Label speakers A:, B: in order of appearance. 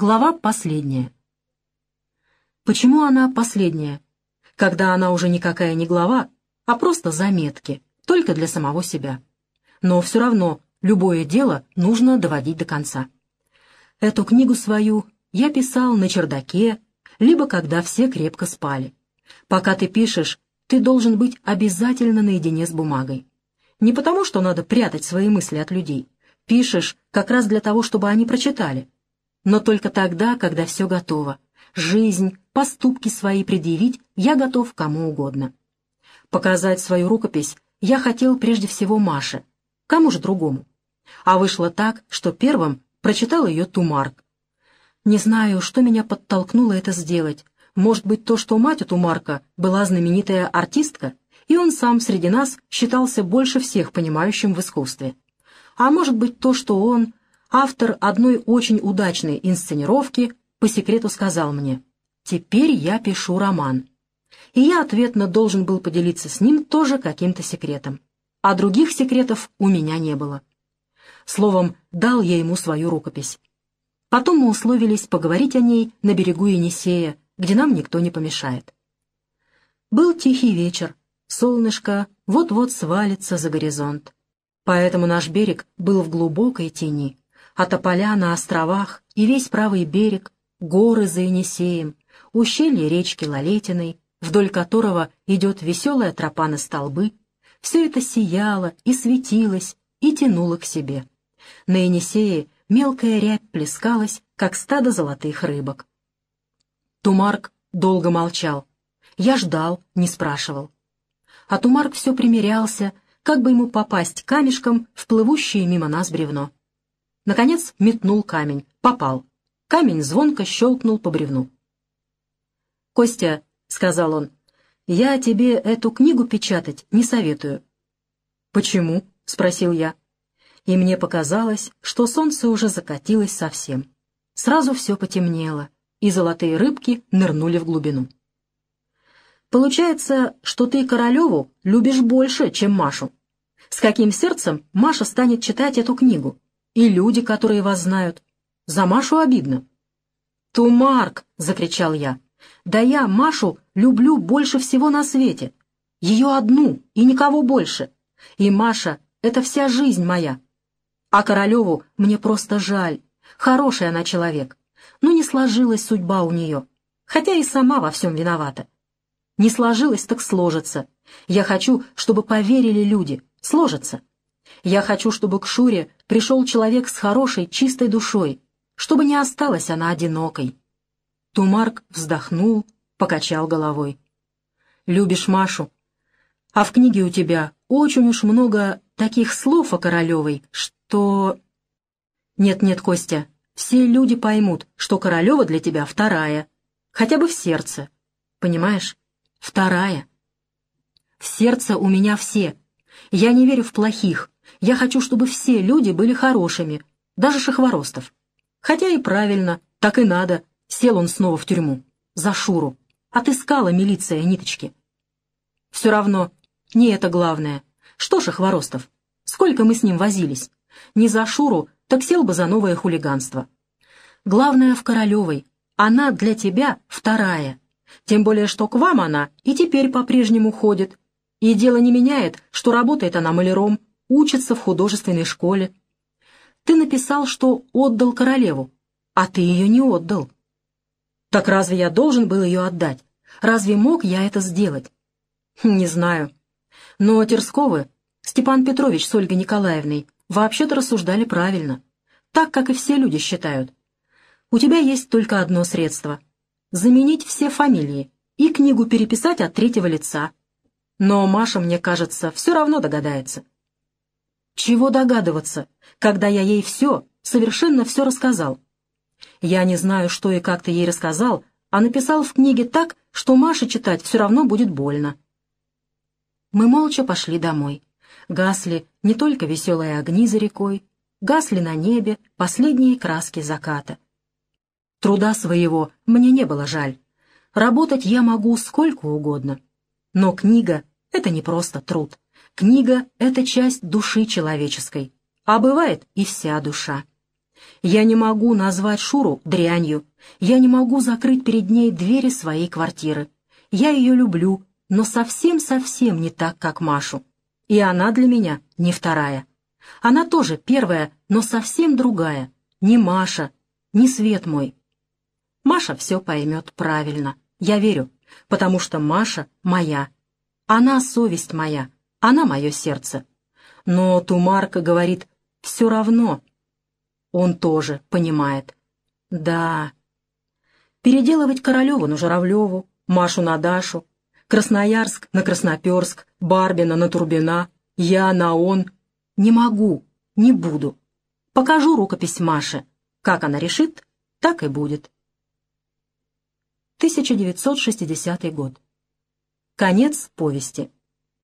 A: Глава последняя. Почему она последняя? Когда она уже никакая не глава, а просто заметки, только для самого себя. Но все равно любое дело нужно доводить до конца. Эту книгу свою я писал на чердаке, либо когда все крепко спали. Пока ты пишешь, ты должен быть обязательно наедине с бумагой. Не потому, что надо прятать свои мысли от людей. Пишешь как раз для того, чтобы они прочитали. Но только тогда, когда все готово. Жизнь, поступки свои предъявить я готов кому угодно. Показать свою рукопись я хотел прежде всего Маше. Кому же другому? А вышло так, что первым прочитал ее Тумарк. Не знаю, что меня подтолкнуло это сделать. Может быть, то, что мать у Тумарка была знаменитая артистка, и он сам среди нас считался больше всех понимающим в искусстве. А может быть, то, что он, автор одной очень удачной инсценировки, по секрету сказал мне «Теперь я пишу роман». И я ответно должен был поделиться с ним тоже каким-то секретом. А других секретов у меня не было. Словом, дал я ему свою рукопись. Потом мы условились поговорить о ней на берегу Енисея, где нам никто не помешает. Был тихий вечер, солнышко вот-вот свалится за горизонт. Поэтому наш берег был в глубокой тени, а тополя на островах и весь правый берег, горы за Енисеем, ущелье речки Лалетиной, вдоль которого идет веселая тропа на столбы, все это сияло и светилось и тянуло к себе. На Енисее мелкая рябь плескалась, как стадо золотых рыбок. Тумарк долго молчал. Я ждал, не спрашивал. А Тумарк все примерялся, как бы ему попасть камешком в плывущее мимо нас бревно. Наконец метнул камень, попал. Камень звонко щелкнул по бревну. «Костя», — сказал он, — «я тебе эту книгу печатать не советую». «Почему?» — спросил я и мне показалось, что солнце уже закатилось совсем. Сразу все потемнело, и золотые рыбки нырнули в глубину. Получается, что ты Королеву любишь больше, чем Машу. С каким сердцем Маша станет читать эту книгу? И люди, которые вас знают. За Машу обидно. «Тумарк!» — закричал я. «Да я Машу люблю больше всего на свете. Ее одну и никого больше. И Маша — это вся жизнь моя. А Королеву мне просто жаль. Хороший она человек. Но не сложилась судьба у нее. Хотя и сама во всем виновата. Не сложилось, так сложится. Я хочу, чтобы поверили люди. Сложится. Я хочу, чтобы к Шуре пришел человек с хорошей, чистой душой, чтобы не осталась она одинокой. Тумарк вздохнул, покачал головой. «Любишь Машу, а в книге у тебя очень уж много таких слов о Королевой, что... Нет-нет, Костя, все люди поймут, что Королева для тебя вторая, хотя бы в сердце. Понимаешь? Вторая. В сердце у меня все. Я не верю в плохих. Я хочу, чтобы все люди были хорошими, даже Шахворостов. Хотя и правильно, так и надо. Сел он снова в тюрьму. За Шуру. Отыскала милиция ниточки. Все равно, не это главное. Что ж, Хворостов, сколько мы с ним возились? Не за Шуру, так сел бы за новое хулиганство. Главное в Королевой. Она для тебя вторая. Тем более, что к вам она и теперь по-прежнему ходит. И дело не меняет, что работает она маляром, учится в художественной школе. Ты написал, что отдал королеву, а ты ее не отдал. Так разве я должен был ее отдать? Разве мог я это сделать? Не знаю. Но Терсковы, Степан Петрович с Ольгой Николаевной, вообще-то рассуждали правильно, так, как и все люди считают. У тебя есть только одно средство — заменить все фамилии и книгу переписать от третьего лица. Но Маша, мне кажется, все равно догадается. Чего догадываться, когда я ей все, совершенно все рассказал? Я не знаю, что и как ты ей рассказал, а написал в книге так, что Маше читать все равно будет больно. Мы молча пошли домой. Гасли не только веселые огни за рекой, гасли на небе последние краски заката. Труда своего мне не было жаль. Работать я могу сколько угодно. Но книга — это не просто труд. Книга — это часть души человеческой, а бывает и вся душа. Я не могу назвать Шуру дрянью. Я не могу закрыть перед ней двери своей квартиры. Я ее люблю, но совсем-совсем не так, как Машу. И она для меня не вторая. Она тоже первая, но совсем другая. Не Маша, не свет мой. Маша все поймет правильно. Я верю, потому что Маша моя. Она совесть моя, она мое сердце. Но Тумарка говорит «все равно». Он тоже понимает. Да. Переделывать Королеву на Журавлеву, Машу на Дашу, Красноярск на Красноперск, Барбина на Турбина, я на он. Не могу, не буду. Покажу рукопись Маше. Как она решит, так и будет. 1960 год. Конец повести.